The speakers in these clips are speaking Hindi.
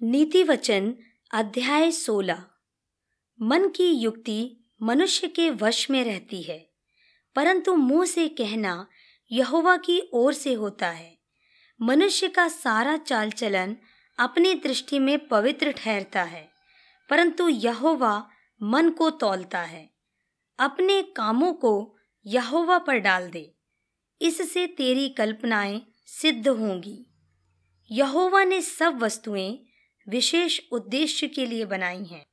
नीति वचन, अध्याय सोलह। मन की युक्ति मनुष्य के वश में रहती है, परंतु मुँह से कहना यहोवा की ओर से होता है। मनुष्य का सारा चाल चलन अपनी दृष्टि में पवित्र ठहरता है, परंतु यहोवा मन को तौलता है। अपने कामों को यहोवा पर डाल दे, इससे तेरी कल्पनाएँ सिद्ध होंगी। यहोवा ने सब वस्तुएँ विशेष उद्देश्य के लिए बनाई हैं।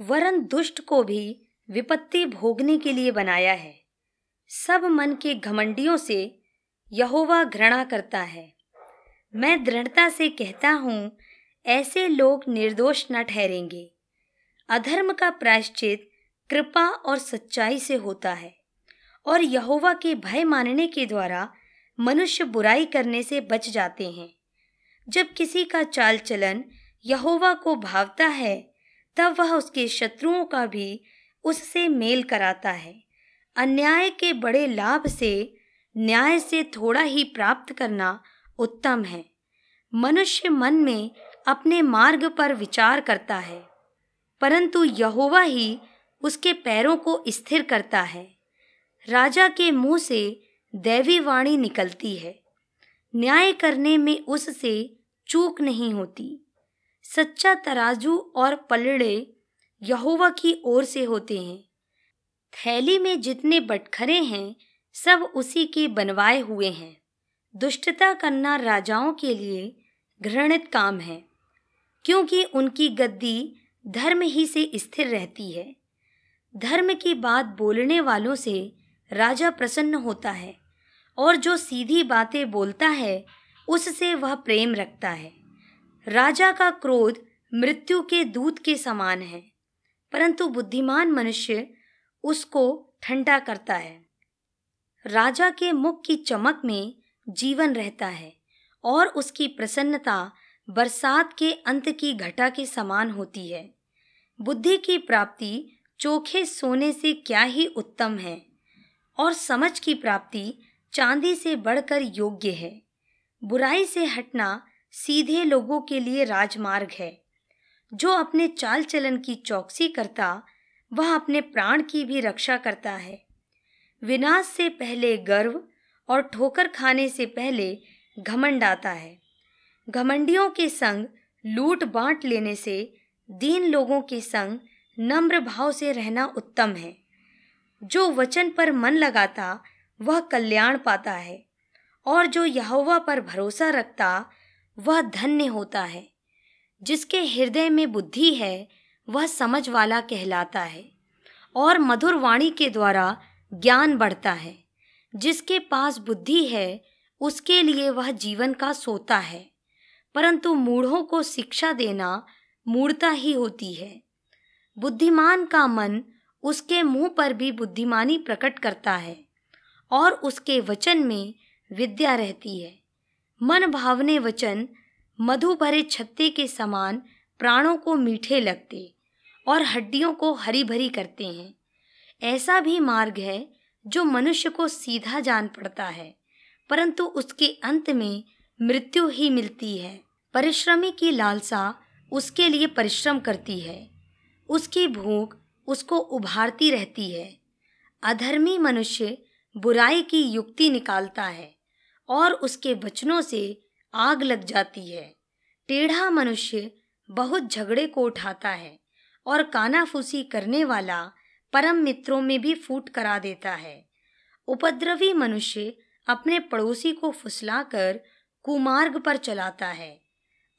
वरन दुष्ट को भी विपत्ति भोगने के लिए बनाया है। सब मन के घमंडियों से यहोवा घृणा करता है। मैं दृढ़ता से कहता हूँ, ऐसे लोग निर्दोष न ठहरेंगे। अधर्म का प्रायश्चित कृपा और सच्चाई से होता है और यहोवा के भय मानने के द्वारा मनुष्य बुराई करने से बच जाते हैं। जब किसी का चाल चलन यहोवा को भावता है, तब वह उसके शत्रुओं का भी उससे मेल कराता है। अन्याय के बड़े लाभ से, न्याय से थोड़ा ही प्राप्त करना उत्तम है। मनुष्य मन में अपने मार्ग पर विचार करता है, परंतु यहोवा ही उसके पैरों को स्थिर करता है। राजा के मुँह से दैवी वाणी निकलती है। न्याय करने में उससे चूक नहीं होती। सच्चा तराजू और पलड़े यहोवा की ओर से होते हैं। थैली में जितने बटखरे हैं, सब उसी के बनवाए हुए हैं। दुष्टता करना राजाओं के लिए घृणित काम है, क्योंकि उनकी गद्दी धर्म ही से स्थिर रहती है। धर्म की बात बोलने वालों से राजा प्रसन्न होता है, और जो सीधी बातें बोलता है उससे वह प्रेम रखता है। राजा का क्रोध मृत्यु के दूत के समान है, परंतु बुद्धिमान मनुष्य उसको ठंडा करता है। राजा के मुख की चमक में जीवन रहता है और उसकी प्रसन्नता बरसात के अंत की घटा के समान होती है। बुद्धि की प्राप्ति चोखे सोने से क्या ही उत्तम है और समझ की प्राप्ति चांदी से बढ़कर योग्य है। बुराई से हटना सीधे लोगों के लिए राजमार्ग है। जो अपने चाल चलन की चौकसी करता, वह अपने प्राण की भी रक्षा करता है। विनाश से पहले गर्व और ठोकर खाने से पहले घमंड आता है। घमंडियों के संग लूट बांट लेने से दीन लोगों के संग नम्र भाव से रहना उत्तम है। जो वचन पर मन लगाता, वह कल्याण पाता है। और जो यहोवा पर भरोसा रखता, वह धन्य होता है। जिसके हृदय में बुद्धि है, वह समझ वाला कहलाता है और मधुर वाणी के द्वारा ज्ञान बढ़ता है। जिसके पास बुद्धि है, उसके लिए वह जीवन का सोता है। परंतु मूढ़ों को शिक्षा देना मूढ़ता ही होती है। बुद्धिमान का मन उसके मुँह पर भी बुद्धिमानी प्रकट करता है और उसके वचन में विद्या रहती है। मन भावने वचन मधु भरे छत्ते के समान प्राणों को मीठे लगते और हड्डियों को हरी भरी करते हैं। ऐसा भी मार्ग है जो मनुष्य को सीधा जान पड़ता है, परंतु उसके अंत में मृत्यु ही मिलती है। परिश्रमी की लालसा उसके लिए परिश्रम करती है। उसकी भूख उसको उभारती रहती है। अधर्मी मनुष्य बुराई की युक्ति निकालता है। और उसके वचनों से आग लग जाती है। टेढ़ा मनुष्य बहुत झगड़े को उठाता है और कानाफूसी करने वाला परम मित्रों में भी फूट करा देता है। उपद्रवी मनुष्य अपने पड़ोसी को फुसलाकर कुमार्ग पर चलाता है।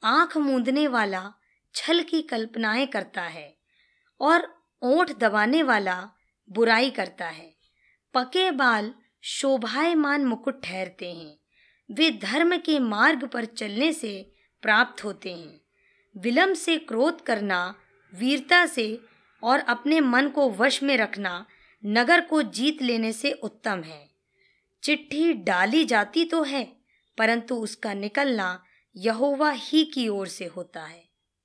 आँख मूंदने वाला छल की कल्पनाएँ करता है और ओठ दबाने वाला बुराई करता है। पके बाल शोभायमान मुकुट ठहरते हैं। वे धर्म के मार्ग पर चलने से प्राप्त होते हैं। विलम्ब से क्रोध करना, वीरता से और अपने मन को वश में रखना नगर को जीत लेने से उत्तम है। चिट्ठी डाली जाती तो है, परंतु उसका निकलना यहोवा ही की ओर से होता है।